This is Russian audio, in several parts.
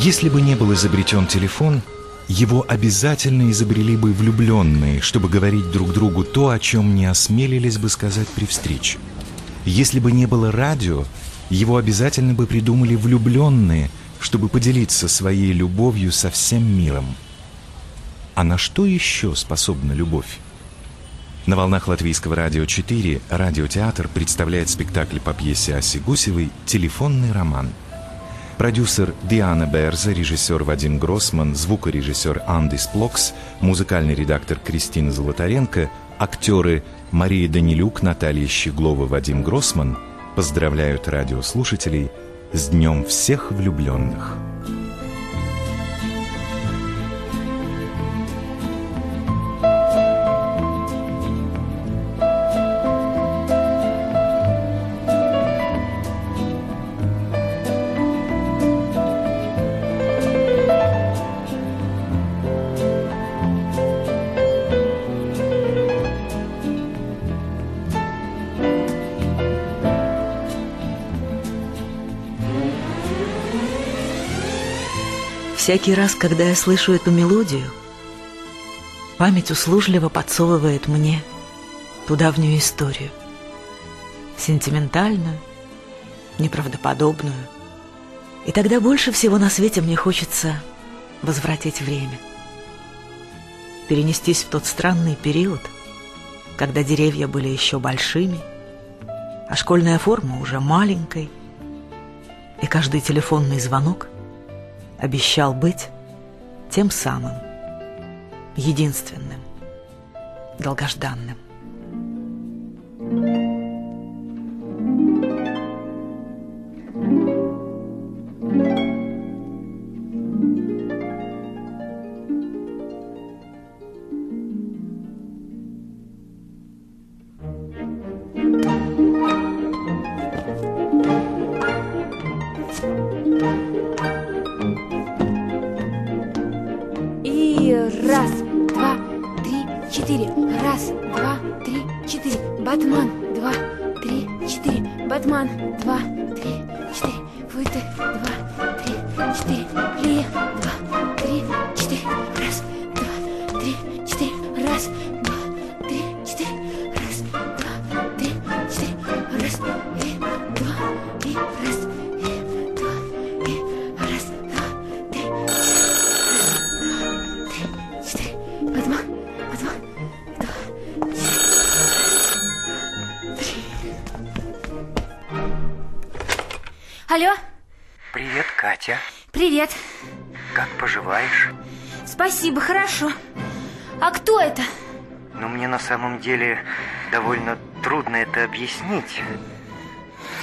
Если бы не был изобретен телефон, его обязательно изобрели бы влюбленные, чтобы говорить друг другу то, о чем не осмелились бы сказать при встрече. Если бы не было радио, его обязательно бы придумали влюбленные, чтобы поделиться своей любовью со всем миром. А на что еще способна любовь? На волнах Латвийского радио 4 радиотеатр представляет спектакль по пьесе Аси Гусевой «Телефонный роман». Продюсер Диана Берза, режиссер Вадим Гроссман, звукорежиссер Андис Плокс, музыкальный редактор Кристина Золотаренко, актеры Мария Данилюк, Наталья Щеглова, Вадим Гроссман поздравляют радиослушателей с Днем всех влюбленных. Всякий раз, когда я слышу эту мелодию, память услужливо подсовывает мне ту давнюю историю. Сентиментальную, неправдоподобную. И тогда больше всего на свете мне хочется возвратить время. Перенестись в тот странный период, когда деревья были еще большими, а школьная форма уже маленькой, и каждый телефонный звонок — обещал быть тем самым, единственным, долгожданным. Деле довольно трудно это объяснить.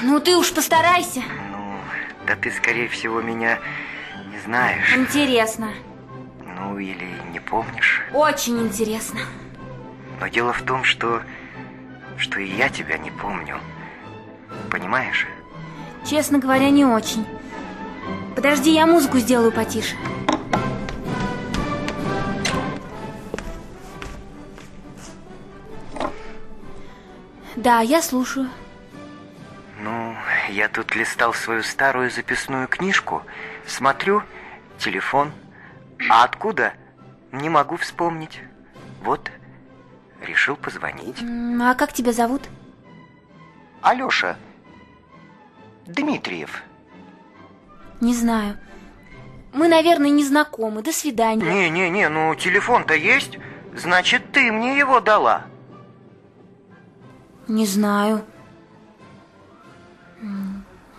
Ну, ты уж постарайся. Ну, да ты, скорее всего, меня не знаешь. Интересно. Ну, или не помнишь. Очень интересно. Но дело в том, что... Что и я тебя не помню. Понимаешь? Честно говоря, не очень. Подожди, я музыку сделаю потише. Да, я слушаю. Ну, я тут листал свою старую записную книжку, смотрю, телефон. А откуда? Не могу вспомнить. Вот, решил позвонить. А как тебя зовут? Алёша. Дмитриев. Не знаю. Мы, наверное, не знакомы. До свидания. Не-не-не, ну телефон-то есть. Значит, ты мне его дала. Не знаю.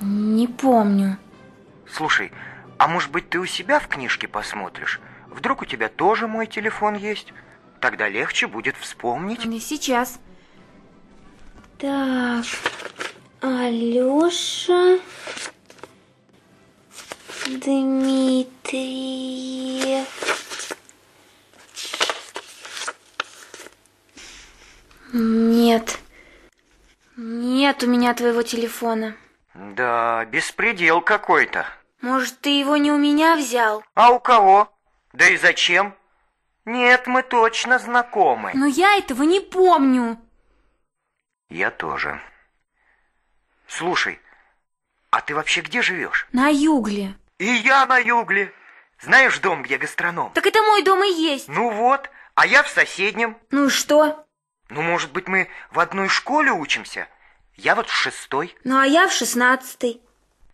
Не помню. Слушай, а может быть ты у себя в книжке посмотришь? Вдруг у тебя тоже мой телефон есть? Тогда легче будет вспомнить. Не сейчас. Так, Алёша Дмитриев. Нет. Нет у меня твоего телефона. Да, беспредел какой-то. Может, ты его не у меня взял? А у кого? Да и зачем? Нет, мы точно знакомы. Но я этого не помню. Я тоже. Слушай, а ты вообще где живешь? На югле. И я на югле. Знаешь дом, где гастроном? Так это мой дом и есть. Ну вот, а я в соседнем. Ну и что? Ну, может быть, мы в одной школе учимся? Я вот в шестой. Ну, а я в шестнадцатой.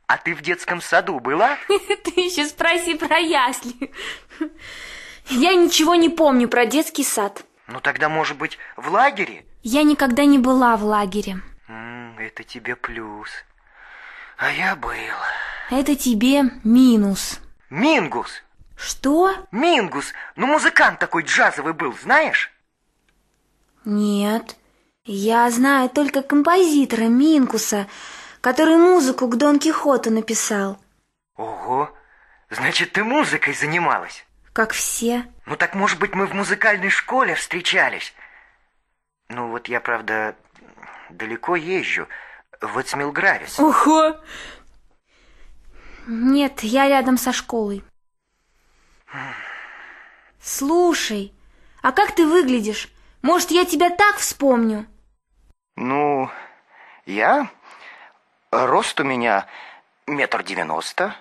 А ты в детском саду была? Ты еще спроси про ясли. Я ничего не помню про детский сад. Ну, тогда, может быть, в лагере? Я никогда не была в лагере. Это тебе плюс. А я был. Это тебе минус. Мингус. Что? Мингус. Ну, музыкант такой джазовый был, знаешь? Нет. Я знаю только композитора Минкуса, который музыку к Дон Кихоту написал. Ого. Значит, ты музыкой занималась? Как все. Ну, так, может быть, мы в музыкальной школе встречались? Ну, вот я, правда, далеко езжу. В Эцмилгравис. Ого! Нет, я рядом со школой. Слушай, а как ты выглядишь? Может, я тебя так вспомню? Ну, я... Рост у меня метр девяносто.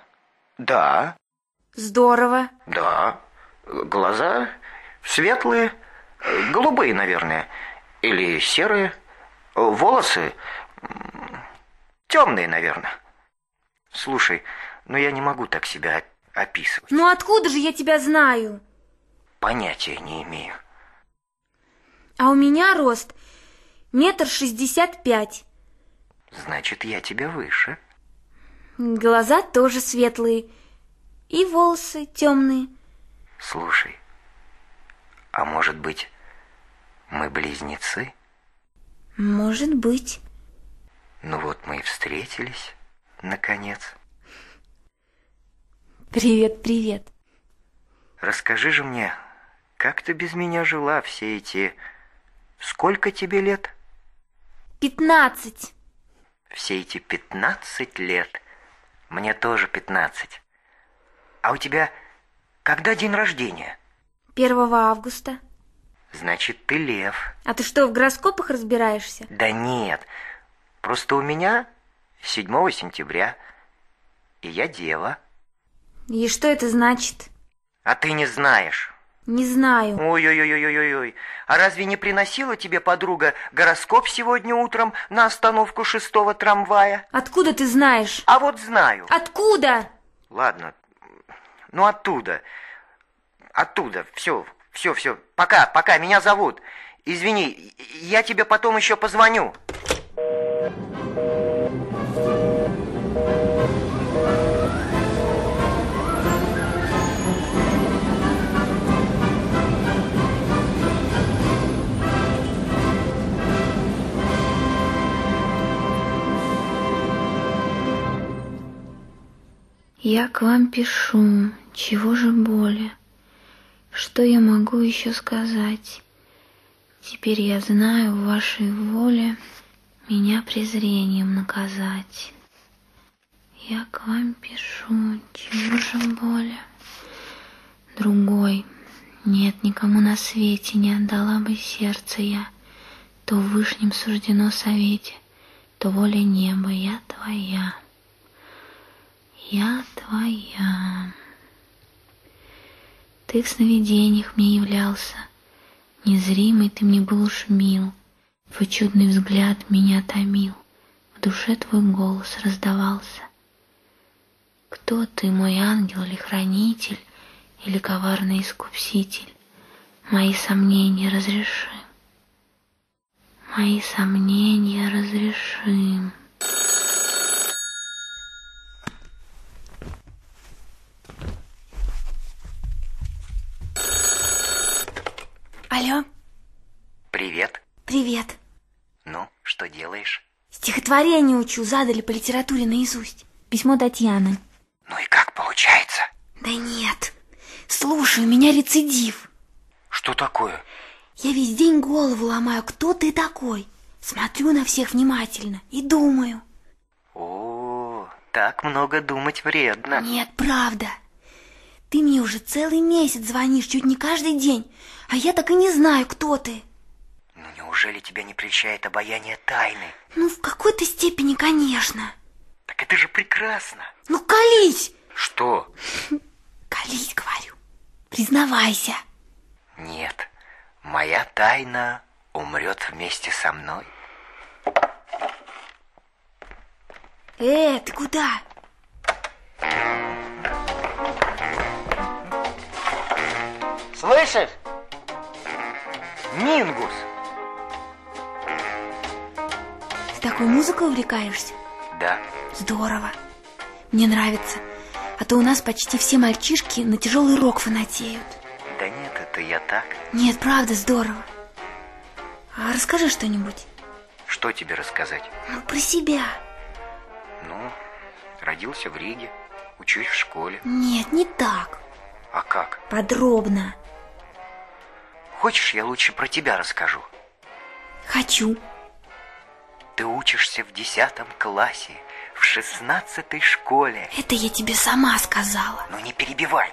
Да, Здорово. да. Глаза светлые, голубые, наверное. Или серые. Волосы темные, наверное. Слушай, ну я не могу так себя описывать. Ну откуда же я тебя знаю? Понятия не имею. А у меня рост метр шестьдесят пять. Значит, я тебя выше. Глаза тоже светлые. И волосы темные. Слушай, а может быть, мы близнецы? Может быть. Ну вот мы и встретились, наконец. Привет, привет. Расскажи же мне, как ты без меня жила все эти... Сколько тебе лет? Пятнадцать. Все эти пятнадцать лет. Мне тоже пятнадцать. А у тебя когда день рождения? Первого августа. Значит, ты лев. А ты что, в гороскопах разбираешься? Да нет, просто у меня 7 сентября, и я дева. И что это значит? А ты не знаешь. Не знаю. Ой-ой-ой-ой-ой. А разве не приносила тебе подруга гороскоп сегодня утром на остановку шестого трамвая? Откуда ты знаешь? А вот знаю. Откуда? Ладно, ну оттуда. Оттуда. Все, все, все. Пока, пока, меня зовут. Извини, я тебе потом еще позвоню. Я к вам пишу, чего же более? Что я могу еще сказать? Теперь я знаю в вашей воле меня презрением наказать. Я к вам пишу, чего же более? Другой, нет, никому на свете не отдала бы сердце я, то в вышнем суждено совете, то воля неба, я твоя. Я твоя. Ты в сновидениях мне являлся, Незримый ты мне был уж мил, Твой чудный взгляд меня томил, В душе твой голос раздавался. Кто ты, мой ангел или хранитель, Или коварный искупситель? Мои сомнения разреши. Мои сомнения разрешим. Алло, Привет. привет. Ну, что делаешь? Стихотворение учу, задали по литературе наизусть. Письмо Татьяны. Ну и как получается? Да нет. Слушай, у меня рецидив. Что такое? Я весь день голову ломаю, кто ты такой. Смотрю на всех внимательно и думаю. О, так много думать вредно. Нет, правда. Ты мне уже целый месяц звонишь, чуть не каждый день, а я так и не знаю, кто ты. Ну неужели тебя не прельщает обаяние тайны? Ну, в какой-то степени, конечно. Так это же прекрасно. Ну, колись! Что? Колись, говорю. Признавайся. Нет, моя тайна умрет вместе со мной. Э, ты куда? Слышишь? Мингус. Ты такой музыкой увлекаешься? Да. Здорово. Мне нравится. А то у нас почти все мальчишки на тяжелый рок фанатеют. Да нет, это я так. Нет, правда, здорово. А расскажи что-нибудь. Что тебе рассказать? Ну, про себя. Ну, родился в Риге, учусь в школе. Нет, не так. А как? Подробно. Хочешь, я лучше про тебя расскажу? Хочу. Ты учишься в десятом классе, в шестнадцатой школе. Это я тебе сама сказала. Ну не перебивай.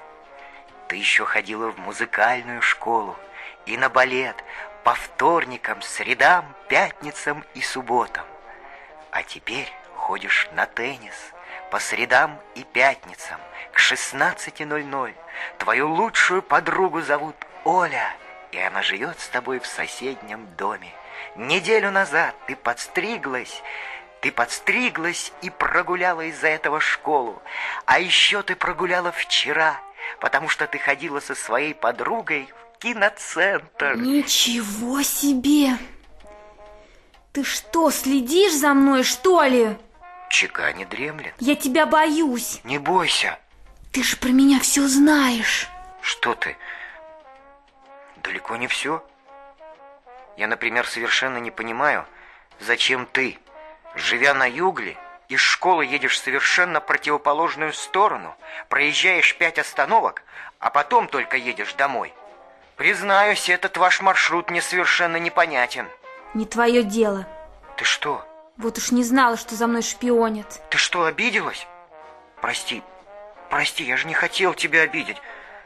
Ты еще ходила в музыкальную школу и на балет по вторникам, средам, пятницам и субботам. А теперь ходишь на теннис по средам и пятницам к 16.00. Твою лучшую подругу зовут Оля, и она живет с тобой в соседнем доме. Неделю назад ты подстриглась, ты подстриглась и прогуляла из-за этого школу. А еще ты прогуляла вчера, потому что ты ходила со своей подругой в киноцентр. Ничего себе! Ты что, следишь за мной, что ли? Чека не дремлет. Я тебя боюсь. Не бойся. Ты же про меня все знаешь. Что ты? Далеко не все. Я, например, совершенно не понимаю, зачем ты, живя на югле, из школы едешь в совершенно противоположную сторону, проезжаешь пять остановок, а потом только едешь домой. Признаюсь, этот ваш маршрут мне совершенно непонятен. Не твое дело. Ты что? Вот уж не знала, что за мной шпионят. Ты что, обиделась? Прости, прости, я же не хотел тебя обидеть.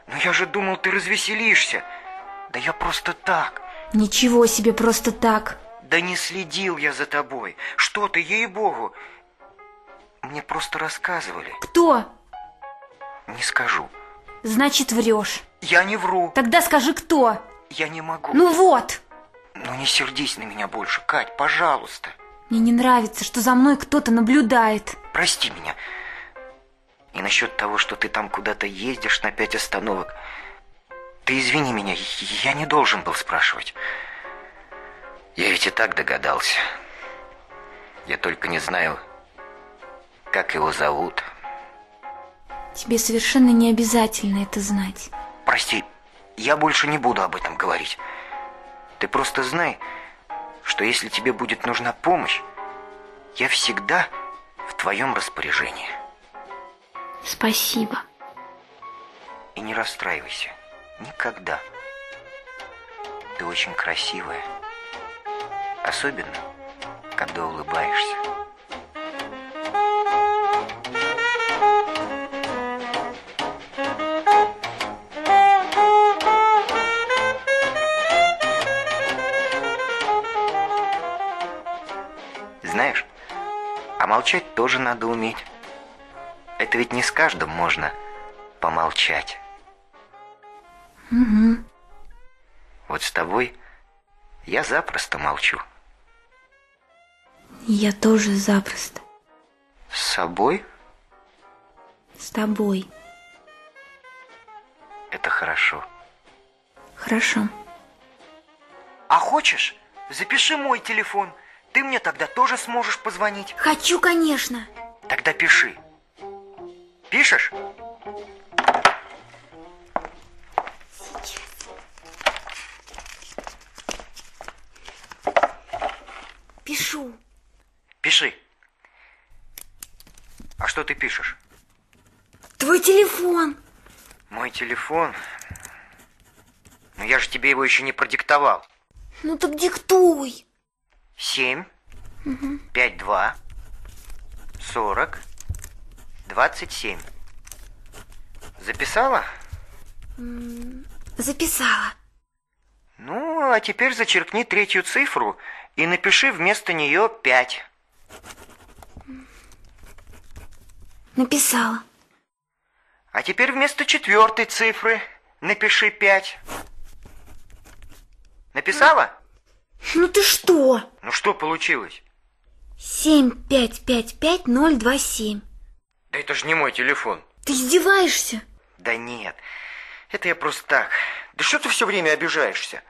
Но я же думал, ты развеселишься. Да я просто так. Ничего себе, просто так. Да не следил я за тобой. Что ты, ей-богу. Мне просто рассказывали. Кто? Не скажу. Значит, врешь. Я не вру. Тогда скажи, кто. Я не могу. Ну вот. Ну не сердись на меня больше, Кать, пожалуйста. Мне не нравится, что за мной кто-то наблюдает. Прости меня. И насчет того, что ты там куда-то ездишь на пять остановок. Ты извини меня, я не должен был спрашивать. Я ведь и так догадался. Я только не знаю, как его зовут. Тебе совершенно не обязательно это знать. Прости, я больше не буду об этом говорить. Ты просто знай, что если тебе будет нужна помощь, я всегда в твоем распоряжении. Спасибо. И не расстраивайся. Никогда. Ты очень красивая. Особенно, когда улыбаешься. Знаешь, а молчать тоже надо уметь. Это ведь не с каждым можно помолчать. Угу. Вот с тобой я запросто молчу. Я тоже запросто. С собой С тобой. это хорошо. Хорошо. А хочешь, запиши мой телефон. Ты мне тогда тоже сможешь позвонить. Хочу, конечно. Тогда пиши. Пишешь? Пишу. Пиши. А что ты пишешь? Твой телефон. Мой телефон. Но я же тебе его еще не продиктовал. Ну так диктуй. Семь, пять, два, сорок, двадцать семь. Записала? Записала. Ну, а теперь зачеркни третью цифру и напиши вместо нее пять. Написала. А теперь вместо четвертой цифры напиши пять. Написала? Ну ты что? Ну что получилось? Семь пять пять пять ноль два семь. Да это же не мой телефон. Ты издеваешься? Да нет, это я просто так. Да что ты все время обижаешься?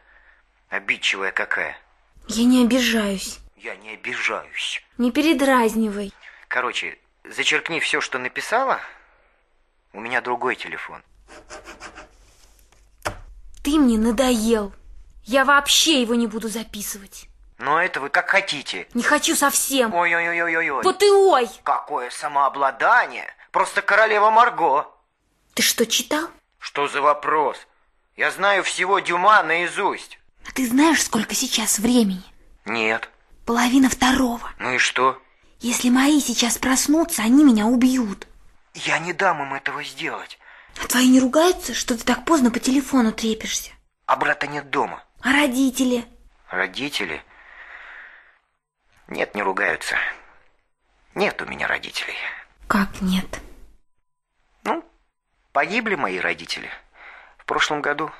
Обидчивая какая. Я не обижаюсь. Я не обижаюсь. Не передразнивай. Короче, зачеркни все, что написала. У меня другой телефон. Ты мне надоел. Я вообще его не буду записывать. Но это вы как хотите. Не хочу совсем. Ой-ой-ой-ой-ой. Вот и ой. Какое самообладание. Просто королева Марго. Ты что, читал? Что за вопрос? Я знаю всего Дюма наизусть. А ты знаешь, сколько сейчас времени? Нет. Половина второго. Ну и что? Если мои сейчас проснутся, они меня убьют. Я не дам им этого сделать. А твои не ругаются, что ты так поздно по телефону трепишься? А брата нет дома. А родители? Родители? Нет, не ругаются. Нет у меня родителей. Как нет? Ну, погибли мои родители в прошлом году.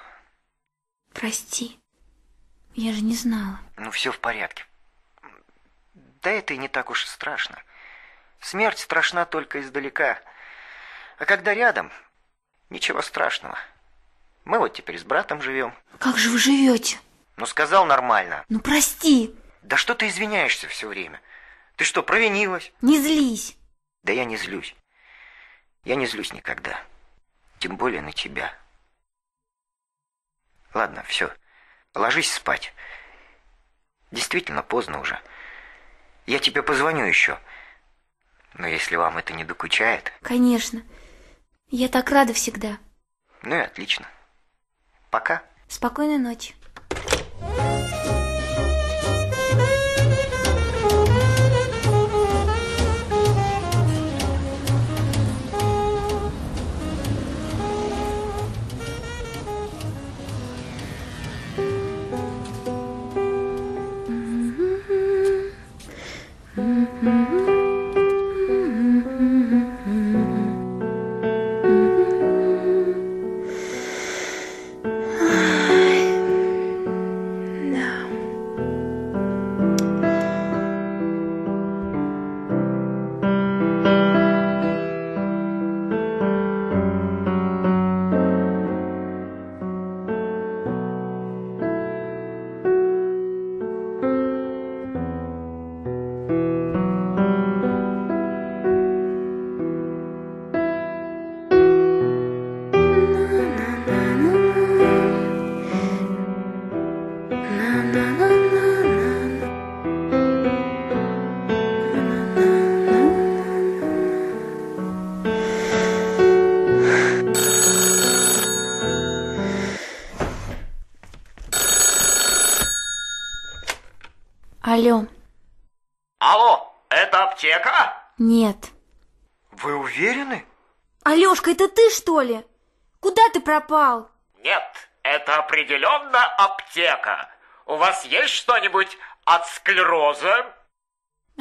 Прости. Я же не знала. Ну, все в порядке. Да это и не так уж и страшно. Смерть страшна только издалека. А когда рядом, ничего страшного. Мы вот теперь с братом живем. Как же вы живете? Ну, сказал нормально. Ну, прости. Да что ты извиняешься все время? Ты что, провинилась? Не злись. Да я не злюсь. Я не злюсь никогда. Тем более на тебя. Ладно, все. Ложись спать. Действительно поздно уже. Я тебе позвоню еще. Но если вам это не докучает... Конечно. Я так рада всегда. Ну и отлично. Пока. Спокойной ночи. Что ли? Куда ты пропал? Нет, это определенно аптека. У вас есть что-нибудь от склероза?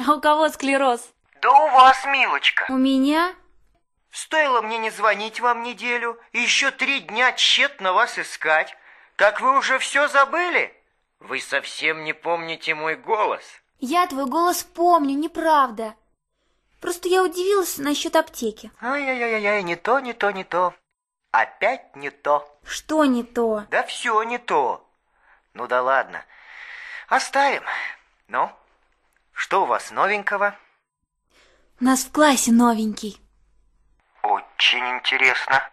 А у кого склероз? Да у вас, милочка. У меня? Стоило мне не звонить вам неделю и еще три дня тщетно вас искать. Как вы уже все забыли? Вы совсем не помните мой голос. Я твой голос помню, неправда. Просто я удивилась насчет аптеки. Ай-яй-яй-яй, не то, не то, не то. Опять не то. Что не то? Да все не то. Ну да ладно. Оставим. Ну, что у вас новенького? У нас в классе новенький. Очень интересно.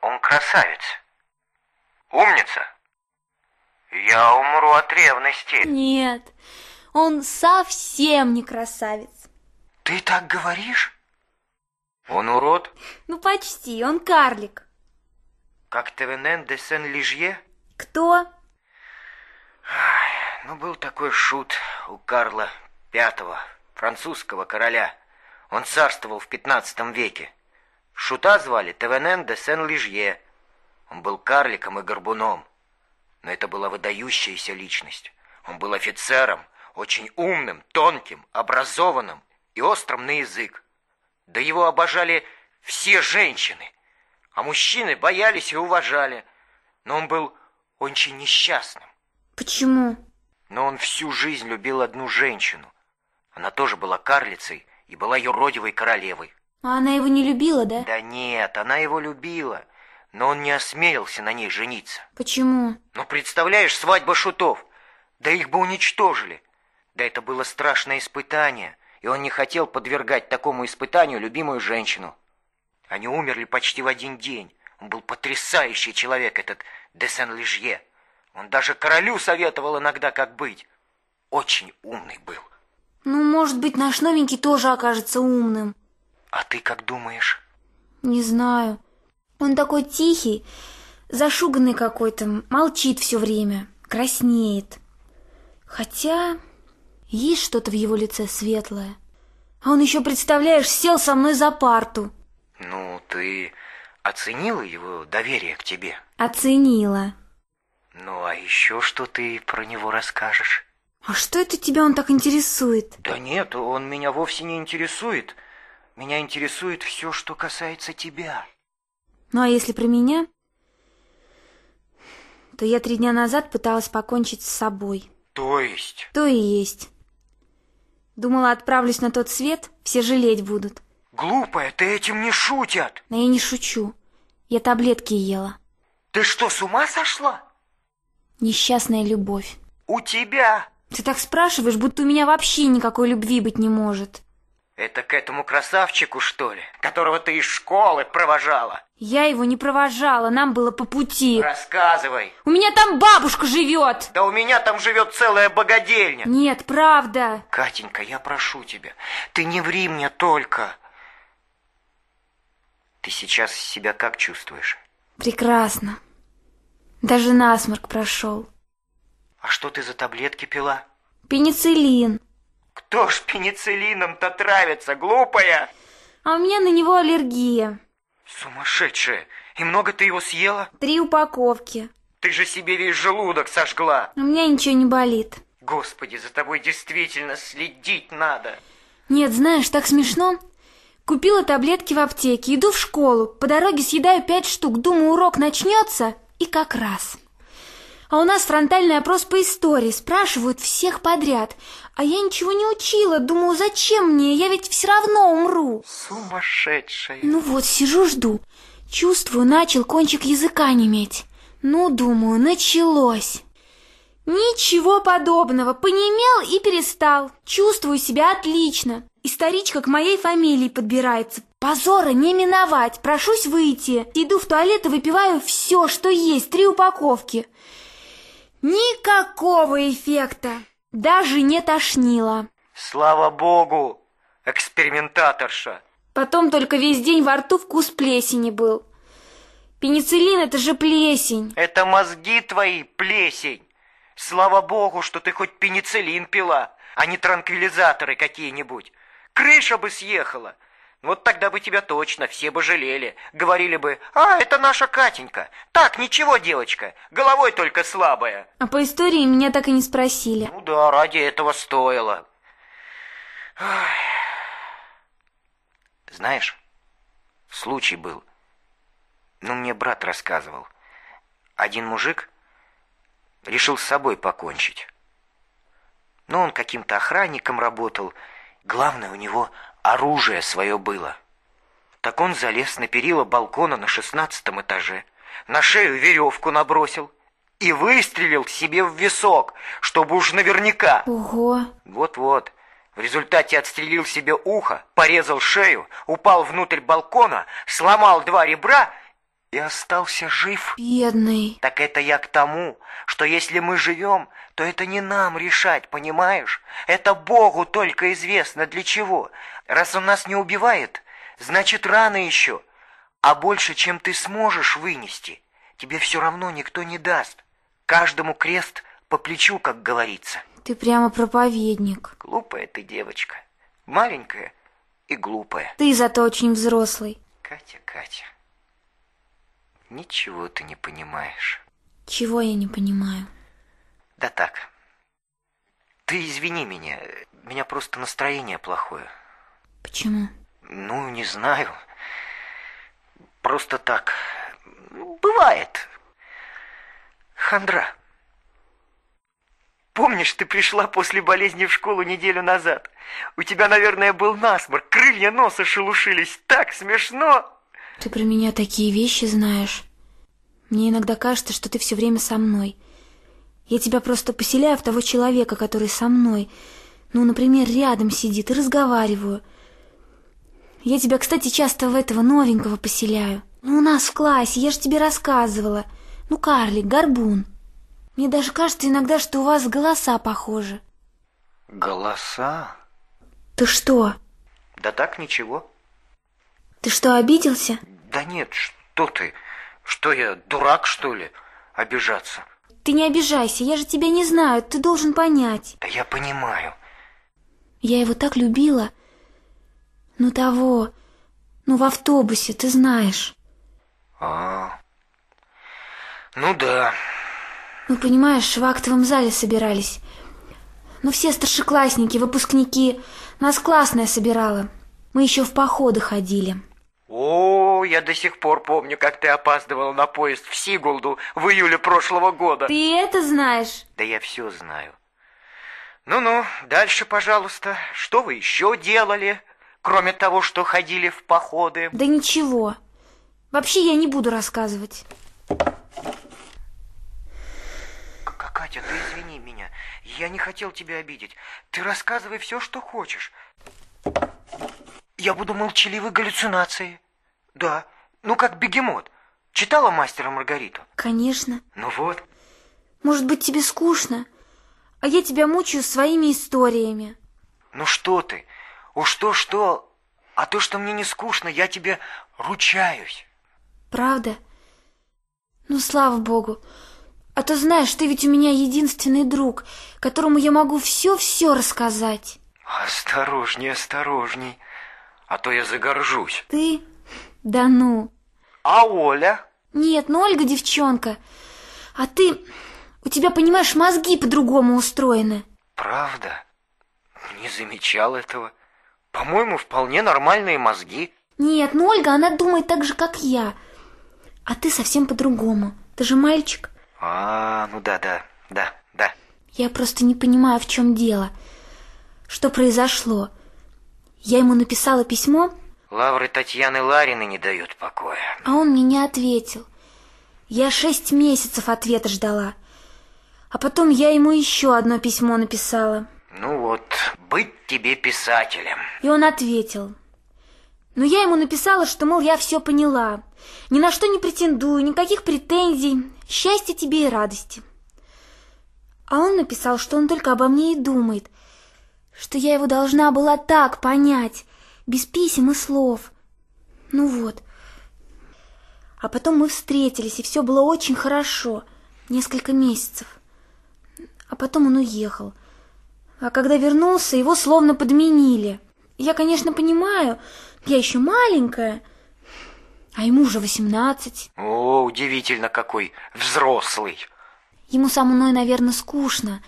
Он красавец. Умница. Я умру от ревности. Нет, он совсем не красавец. Ты так говоришь? Он урод? Ну почти, он карлик. Как Тевенен де Сен-Лижье? Кто? Ну, был такой шут у Карла V, французского короля. Он царствовал в 15 веке. Шута звали Тевенен де Сен-Лижье. Он был карликом и горбуном. Но это была выдающаяся личность. Он был офицером, очень умным, тонким, образованным и острым на язык. Да его обожали Все женщины. А мужчины боялись и уважали. Но он был очень несчастным. Почему? Но он всю жизнь любил одну женщину. Она тоже была карлицей и была юродивой королевой. А она его не любила, да? Да нет, она его любила. Но он не осмелился на ней жениться. Почему? Ну, представляешь, свадьба шутов. Да их бы уничтожили. Да это было страшное испытание, и он не хотел подвергать такому испытанию любимую женщину. Они умерли почти в один день. Он был потрясающий человек, этот де Сен-Лижье. Он даже королю советовал иногда, как быть. Очень умный был. Ну, может быть, наш новенький тоже окажется умным. А ты как думаешь? Не знаю. Он такой тихий, зашуганный какой-то, молчит все время, краснеет. Хотя есть что-то в его лице светлое. А он еще, представляешь, сел со мной за парту. Ну, ты оценила его доверие к тебе? Оценила. Ну, а еще что ты про него расскажешь? А что это тебя он так интересует? Да нет, он меня вовсе не интересует. Меня интересует все, что касается тебя. Ну, а если про меня, то я три дня назад пыталась покончить с собой. То есть? То и есть. Думала, отправлюсь на тот свет, все жалеть будут. Глупая, ты этим не шутят. Но я не шучу. Я таблетки ела. Ты что, с ума сошла? Несчастная любовь. У тебя? Ты так спрашиваешь, будто у меня вообще никакой любви быть не может. Это к этому красавчику, что ли? Которого ты из школы провожала? Я его не провожала, нам было по пути. Рассказывай. У меня там бабушка живет. Да у меня там живет целая богадельня. Нет, правда. Катенька, я прошу тебя, ты не ври мне только. Ты сейчас себя как чувствуешь? Прекрасно. Даже насморк прошел. А что ты за таблетки пила? Пенициллин. Кто ж пенициллином-то травится, глупая? А у меня на него аллергия. Сумасшедшая. И много ты его съела? Три упаковки. Ты же себе весь желудок сожгла. У меня ничего не болит. Господи, за тобой действительно следить надо. Нет, знаешь, так смешно. Купила таблетки в аптеке, иду в школу, по дороге съедаю пять штук, думаю, урок начнется, и как раз. А у нас фронтальный опрос по истории, спрашивают всех подряд. А я ничего не учила, думаю, зачем мне, я ведь все равно умру. Сумасшедшая. Ну вот, сижу, жду. Чувствую, начал кончик языка неметь. Ну, думаю, началось. Ничего подобного, понемел и перестал. Чувствую себя отлично. Историчка к моей фамилии подбирается. Позора не миновать, прошусь выйти. Иду в туалет и выпиваю все, что есть, три упаковки. Никакого эффекта. Даже не тошнило. Слава богу, экспериментаторша. Потом только весь день во рту вкус плесени был. Пенициллин — это же плесень. Это мозги твои, плесень. Слава богу, что ты хоть пенициллин пила, а не транквилизаторы какие-нибудь. Крыша бы съехала. Вот тогда бы тебя точно все бы жалели. Говорили бы, а, это наша Катенька. Так, ничего, девочка, головой только слабая. А по истории меня так и не спросили. Ну да, ради этого стоило. Ой. Знаешь, случай был. Ну, мне брат рассказывал. Один мужик решил с собой покончить. Но он каким-то охранником работал. Главное, у него оружие свое было. Так он залез на перила балкона на шестнадцатом этаже, на шею веревку набросил и выстрелил себе в висок, чтобы уж наверняка. Ого. Вот-вот. В результате отстрелил себе ухо, порезал шею, упал внутрь балкона, сломал два ребра и остался жив. Бедный. Так это я к тому, что если мы живем, то это не нам решать, понимаешь? Это Богу только известно для чего. Раз он нас не убивает, значит рано еще. А больше, чем ты сможешь вынести, тебе все равно никто не даст. Каждому крест по плечу, как говорится. Ты прямо проповедник. Глупая ты девочка. Маленькая и глупая. Ты зато очень взрослый. Катя, Катя, ничего ты не понимаешь. Чего я не понимаю? Да так. Ты извини меня, меня просто настроение плохое. Почему? Ну, не знаю. просто так. Бывает. Хандра. Помнишь, ты пришла после болезни в школу неделю назад? У тебя, наверное, был насморк, крылья носа шелушились. Так смешно. Ты про меня такие вещи знаешь. Мне иногда кажется, что ты все время со мной. Я тебя просто поселяю в того человека, который со мной. Ну, например, рядом сидит и разговариваю. Я тебя, кстати, часто в этого новенького поселяю. Ну, у нас в классе, я же тебе рассказывала. Ну, карлик, горбун. Мне даже кажется иногда, что у вас голоса похожи. Голоса? Ты что? Да так, ничего. Ты что, обиделся? Да нет, что ты? Что я, дурак, что ли, обижаться? Ты не обижайся, я же тебя не знаю, ты должен понять. Да я понимаю. Я его так любила. Ну того, ну в автобусе, ты знаешь. А, ну да. Ну, понимаешь, в актовом зале собирались. Ну, все старшеклассники, выпускники. Нас классная собирала. Мы еще в походы ходили. О, я до сих пор помню, как ты опаздывал на поезд в Сигулду в июле прошлого года. Ты это знаешь? Да я все знаю. Ну-ну, дальше, пожалуйста. Что вы еще делали, кроме того, что ходили в походы? Да ничего. Вообще я не буду рассказывать. Катя, ты извини меня. Я не хотел тебя обидеть. Ты рассказывай все, что хочешь. Я буду молчаливой галлюцинацией. Да, ну как бегемот. Читала «Мастера Маргариту»? Конечно. Ну вот. Может быть, тебе скучно? А я тебя мучаю своими историями. Ну что ты? Уж то-что, а то, что мне не скучно, я тебе ручаюсь. Правда? Ну, слава богу. А то знаешь, ты ведь у меня единственный друг, которому я могу все-все рассказать. Осторожней, осторожней, а то я загоржусь. Ты? Да ну. А Оля? Нет, ну Ольга девчонка. А ты... У тебя, понимаешь, мозги по-другому устроены. Правда? Не замечал этого. По-моему, вполне нормальные мозги. Нет, ну Ольга, она думает так же, как я. А ты совсем по-другому. Ты же мальчик. А, ну да, да, да, да. Я просто не понимаю, в чем дело. Что произошло? Я ему написала письмо. Лавры Татьяны Ларины не дают покоя. А он мне не ответил. Я шесть месяцев ответа ждала. А потом я ему еще одно письмо написала. Ну вот, быть тебе писателем. И он ответил. Но я ему написала, что, мол, я все поняла. Ни на что не претендую, никаких претензий. Счастья тебе и радости. А он написал, что он только обо мне и думает, что я его должна была так понять, без писем и слов. Ну вот. А потом мы встретились, и все было очень хорошо, несколько месяцев. А потом он уехал. А когда вернулся, его словно подменили. Я, конечно, понимаю, я еще маленькая, а ему уже восемнадцать. О, удивительно какой взрослый. Ему со мной, наверное, скучно.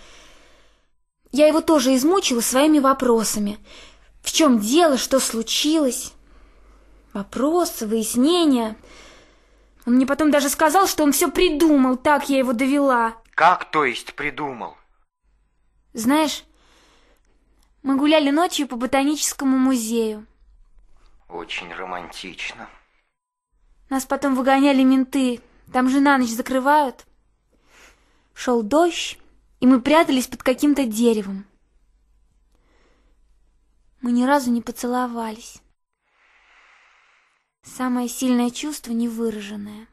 Я его тоже измучила своими вопросами. В чем дело, что случилось? Вопросы, выяснения. Он мне потом даже сказал, что он все придумал, так я его довела. Как, то есть, придумал? Знаешь, мы гуляли ночью по ботаническому музею. Очень романтично. Нас потом выгоняли менты, там же на ночь закрывают. Шел дождь, и мы прятались под каким-то деревом. Мы ни разу не поцеловались. Самое сильное чувство невыраженное.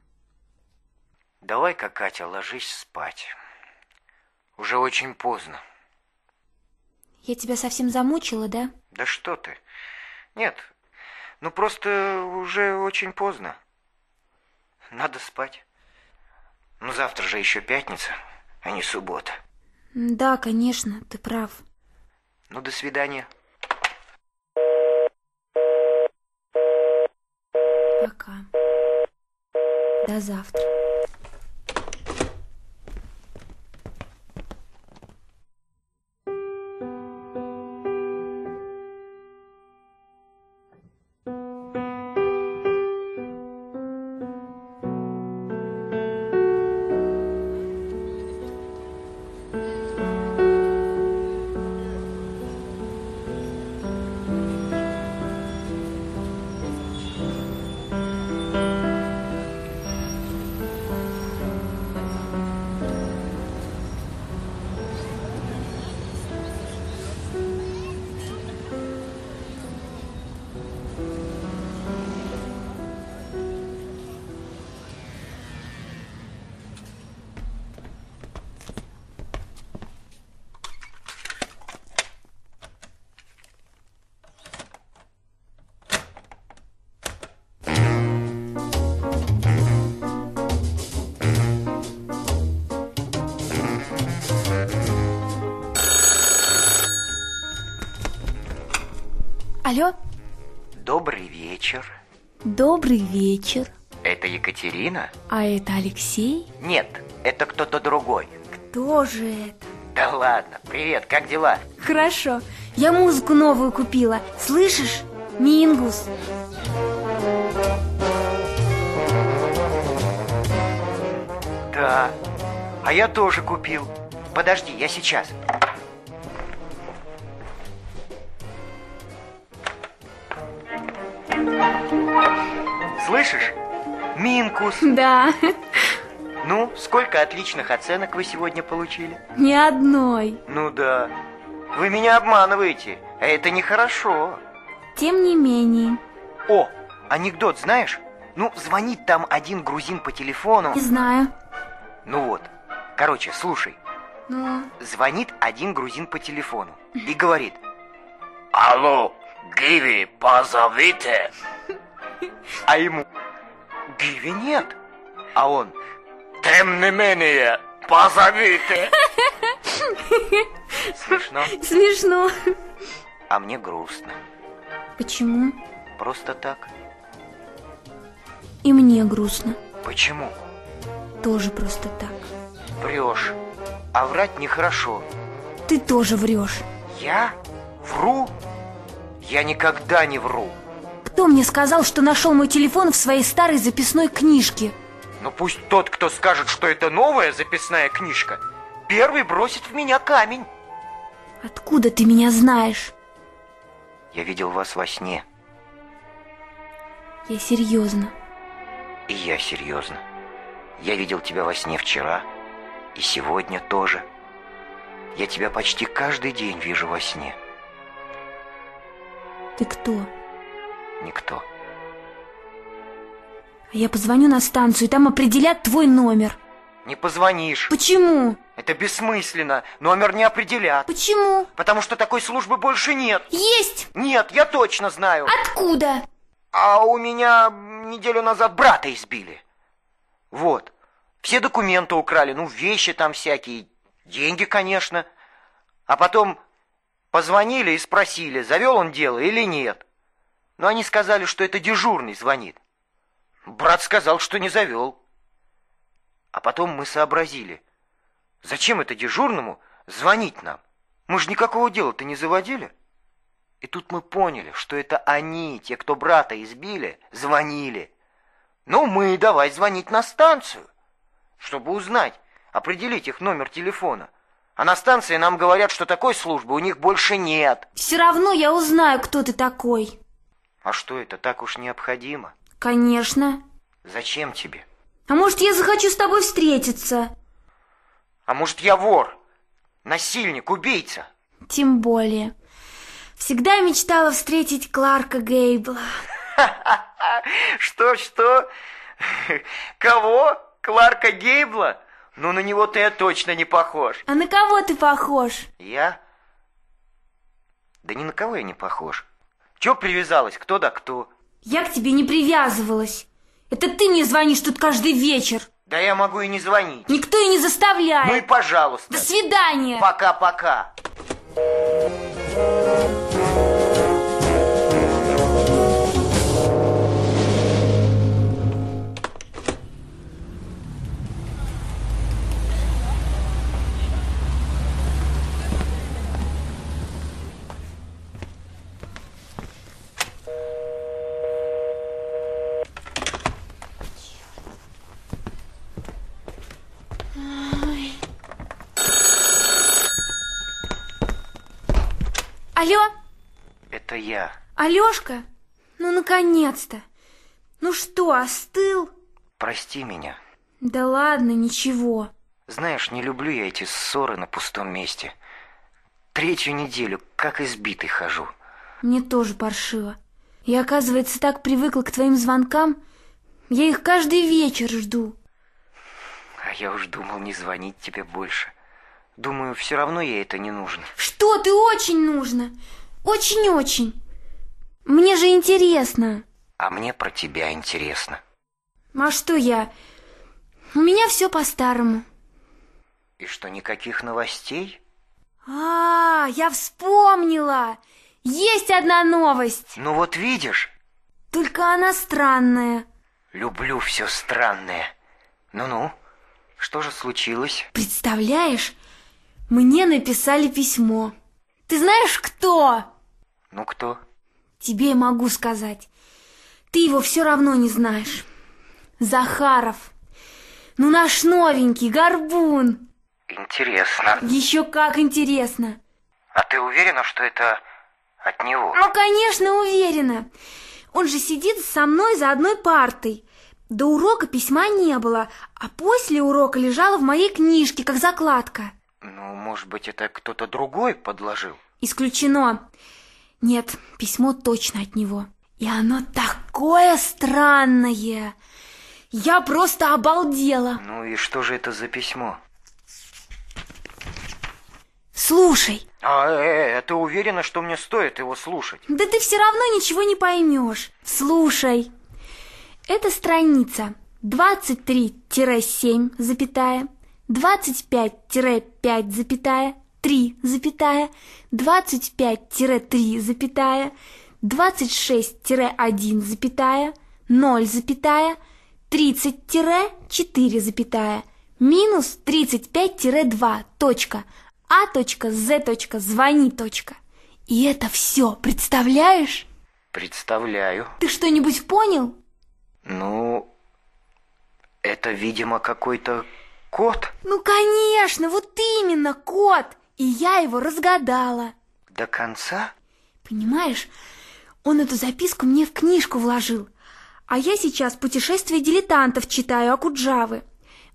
Давай-ка, Катя, ложись спать. Уже очень поздно. Я тебя совсем замучила, да? Да что ты? Нет, ну просто уже очень поздно. Надо спать. Ну завтра же еще пятница, а не суббота. Да, конечно, ты прав. Ну до свидания. Пока. До завтра. Алло, Добрый вечер. добрый вечер. Это Екатерина? А это Алексей? Нет, это кто-то другой. Кто же это? Да ладно, привет, как дела? Хорошо, я музыку новую купила. Слышишь? Мингус. Да, а я тоже купил. Подожди, я сейчас. Слышишь? Минкус. Да, Ну, сколько отличных оценок вы сегодня получили? ни одной. Ну да. Вы меня обманываете, а это нехорошо. Тем не менее, О, анекдот знаешь? Ну, звонит там один грузин по телефону. не знаю. Ну вот. Короче, слушай. Ну, Звонит один грузин по телефону и говорит, Алло, Гиви, позовите. а ему Гиви нет. А он, Тем не менее, позовите. смешно, смешно. а мне грустно. Почему? Просто так. И мне грустно. Почему? Тоже просто так. Врешь. А врать нехорошо. Ты тоже врешь. Я? Вру? Я никогда не вру. Кто мне сказал, что нашел мой телефон в своей старой записной книжке? Но пусть тот, кто скажет, что это новая записная книжка, первый бросит в меня камень. Откуда ты меня знаешь? Я видел вас во сне, Я серьезно. и я серьезно. Я видел тебя во сне вчера, и сегодня тоже. Я тебя почти каждый день вижу во сне. Ты кто? Никто. Я позвоню на станцию, и там определят твой номер. Не позвонишь. Почему? Это бессмысленно. Номер не определят. Почему? Потому что такой службы больше нет. Есть! Нет, я точно знаю. Откуда? А у меня неделю назад брата избили. Вот. Все документы украли, ну, вещи там всякие, деньги, конечно. А потом позвонили и спросили, завел он дело или нет. Но они сказали, что это дежурный звонит. Брат сказал, что не завел. А потом мы сообразили, зачем это дежурному звонить нам? Мы же никакого дела-то не заводили. И тут мы поняли, что это они, те, кто брата избили, звонили. Ну, мы давай звонить на станцию, чтобы узнать, определить их номер телефона. А на станции нам говорят, что такой службы у них больше нет. Все равно я узнаю, кто ты такой. А что это так уж необходимо? Конечно. Зачем тебе? А может, я захочу с тобой встретиться? А может, я вор, насильник, убийца? Тем более. Всегда мечтала встретить Кларка Гейбла. Что-что? Кого? Кларка Гейбла? Ну, на него-то я точно не похож. А на кого ты похож? Я? Да ни на кого я не похож. Чего привязалась? Кто да кто? Я к тебе не привязывалась. Это ты мне звонишь тут каждый вечер. Да я могу и не звонить. Никто и не заставляет. Ну и пожалуйста. До свидания. Пока-пока. Алло, Это я. Алешка? Ну, наконец-то. Ну что, остыл? Прости меня. Да ладно, ничего. Знаешь, не люблю я эти ссоры на пустом месте. Третью неделю, как избитый хожу. Мне тоже паршиво. Я, оказывается, так привыкла к твоим звонкам. Я их каждый вечер жду. А я уж думал не звонить тебе больше. Думаю, все равно ей это не нужно. Что ты очень нужно? Очень-очень. Мне же интересно. А мне про тебя интересно. А что я? У меня все по-старому. И что, никаких новостей? А, я вспомнила. Есть одна новость, Ну вот видишь, только она странная. люблю все странное. Ну-ну, что же случилось? Представляешь, мне написали письмо. Ты знаешь, кто? Ну кто? Тебе могу сказать. Ты его все равно не знаешь. Захаров. Ну, наш новенький, Горбун. Интересно. Еще как интересно. А ты уверена, что это от него? Ну, конечно, уверена. Он же сидит со мной за одной партой. До урока письма не было, а после урока лежало в моей книжке, как закладка. Ну, может быть, это кто-то другой подложил? Исключено. Нет, письмо точно от него. И оно такое странное. Я просто обалдела. Ну и что же это за письмо? Слушай, А, э, э, ты уверена, что мне стоит его слушать? да ты все равно ничего не поймешь. Слушай, это страница 23-7, запятая, 25-5, запятая, 3, запятая, 25-3, запятая, 26-1, запятая, 0, запятая, 30-4, запятая, минус 35-2, точка, а точка, з точка, звони точка. И это все, представляешь? Представляю. Ты что-нибудь понял? Ну, это, видимо, какой-то кот Ну, конечно, вот именно, кот. И я его разгадала. до конца? Понимаешь, он эту записку мне в книжку вложил. А я сейчас «Путешествие дилетантов» читаю Акуджавы.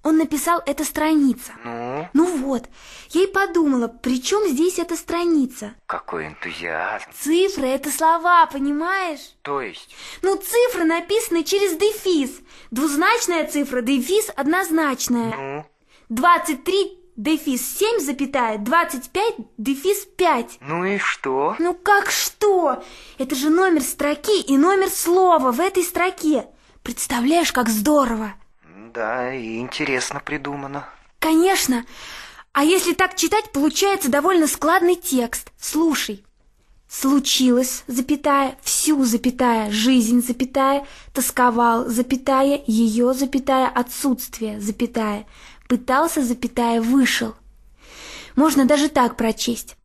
Он написал «эта страница». Ну, Ну вот, я и подумала, при чем здесь эта страница? какой энтузиазм. Цифры — это слова, понимаешь? То есть, Ну, цифры написаны через дефис. Двузначная цифра, дефис однозначная. ну, 23 дефис 7, запятая, 25 дефис 5. ну и что? Ну как что? Это же номер строки и номер слова в этой строке. Представляешь, как здорово? Да, и интересно придумано. Конечно. А если так читать, получается довольно складный текст. Слушай. Случилось, запятая, всю, запятая, жизнь, запятая, тосковал, запятая, ее, запятая, отсутствие, запятая, пытался, запятая, вышел. Можно даже так прочесть.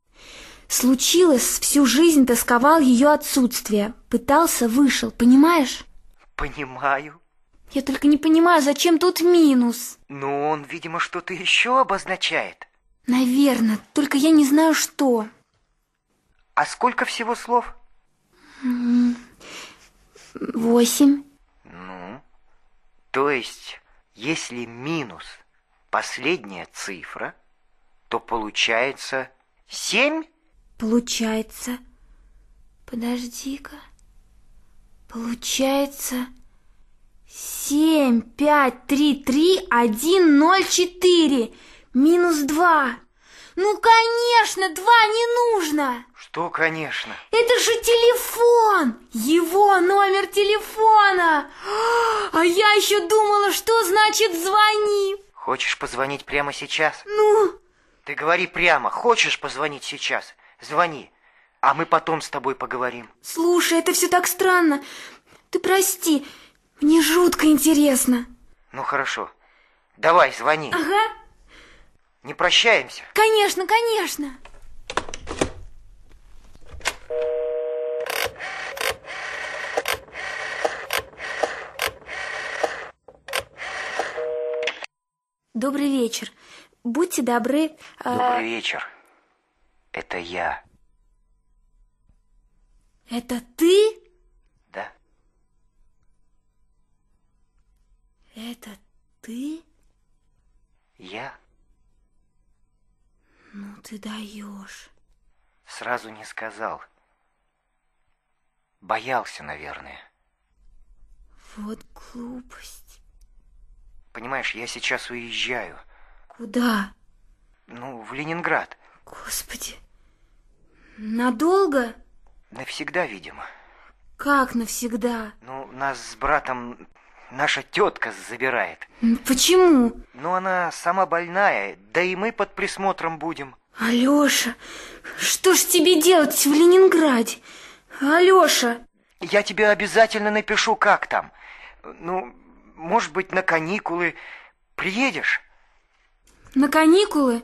Случилось, всю жизнь тосковал ее отсутствие, пытался, вышел, понимаешь? Понимаю. Я только не понимаю, зачем тут минус. Но он, видимо, что-то еще обозначает. Наверное, только я не знаю, что. А сколько всего слов? Восемь. Ну, то есть, если минус последняя цифра, то получается семь? Получается... Подожди-ка. Получается... Семь, пять, три, три, один, ноль, четыре. Минус два. Ну, конечно, два не нужно. Что, конечно. Это же телефон! Его номер телефона! А я еще думала, что значит звони. Хочешь позвонить прямо сейчас? Ну, Ты говори прямо, хочешь позвонить сейчас? Звони, а мы потом с тобой поговорим. слушай, это все так странно. Ты прости, мне жутко интересно. Ну хорошо, давай, звони. Ага, Не прощаемся. конечно, конечно. Добрый вечер. Будьте добры. а, Добрый вечер. Это я, Это ты? да? Это ты? Я Ну ты даешь. сразу не сказал. Боялся, наверное. Вот глупость. Понимаешь, я сейчас уезжаю. Куда? Ну, в Ленинград. Господи. Надолго? Навсегда, видимо. Как навсегда? Ну, нас с братом наша тетка забирает. Почему? Ну, она сама больная, да и мы под присмотром будем. Алёша, что ж тебе делать в Ленинграде? Алёша! Я тебе обязательно напишу, как там. Ну, может быть, на каникулы приедешь? На каникулы?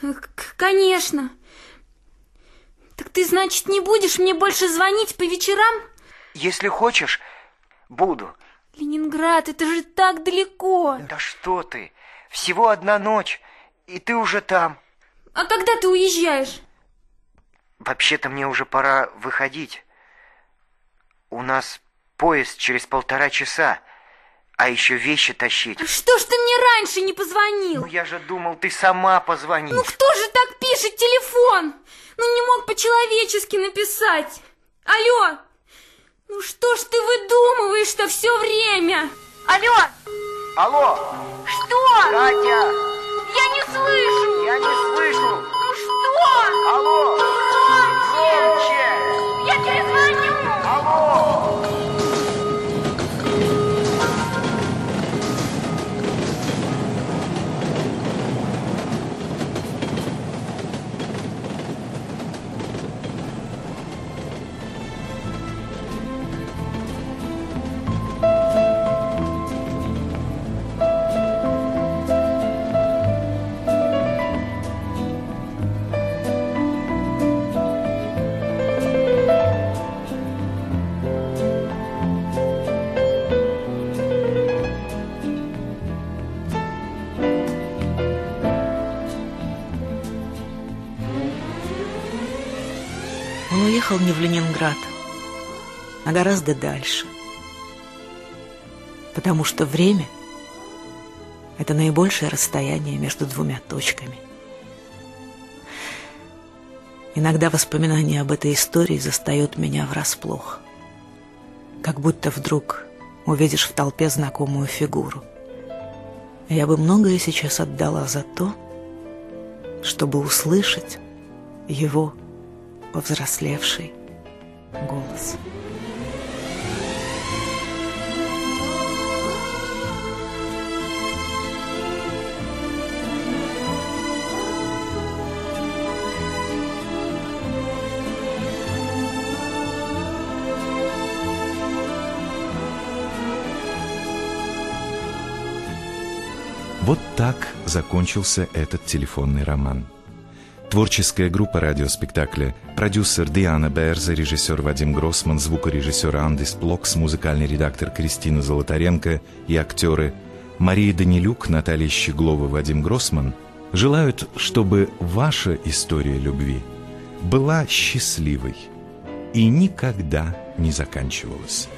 К конечно. Так ты, значит, не будешь мне больше звонить по вечерам? Если хочешь, буду. Ленинград, это же так далеко. Да что ты, всего одна ночь, и ты уже там. А когда ты уезжаешь? Вообще-то мне уже пора выходить. У нас поезд через полтора часа, а еще вещи тащить. Что ж ты мне раньше не позвонил? Ну, я же думал, ты сама позвонишь. Ну, кто же так пишет телефон? Ну, не мог по-человечески написать. Алло! Ну, что ж ты выдумываешь-то все время? Алло! Алло! Что? Катя! Я не слышу! Я не слышу! Ну что? Алло! Ленинград, а гораздо дальше. Потому что время — это наибольшее расстояние между двумя точками. Иногда воспоминание об этой истории застает меня врасплох. Как будто вдруг увидишь в толпе знакомую фигуру. Я бы многое сейчас отдала за то, чтобы услышать его повзрослевший голос. Вот так закончился этот телефонный роман. Творческая группа радиоспектакля, продюсер Диана Берза, режиссер Вадим Гроссман, звукорежиссер Андис Плокс, музыкальный редактор Кристина Золотаренко и актеры Мария Данилюк, Наталья Щеглова, Вадим Гроссман желают, чтобы ваша история любви была счастливой и никогда не заканчивалась.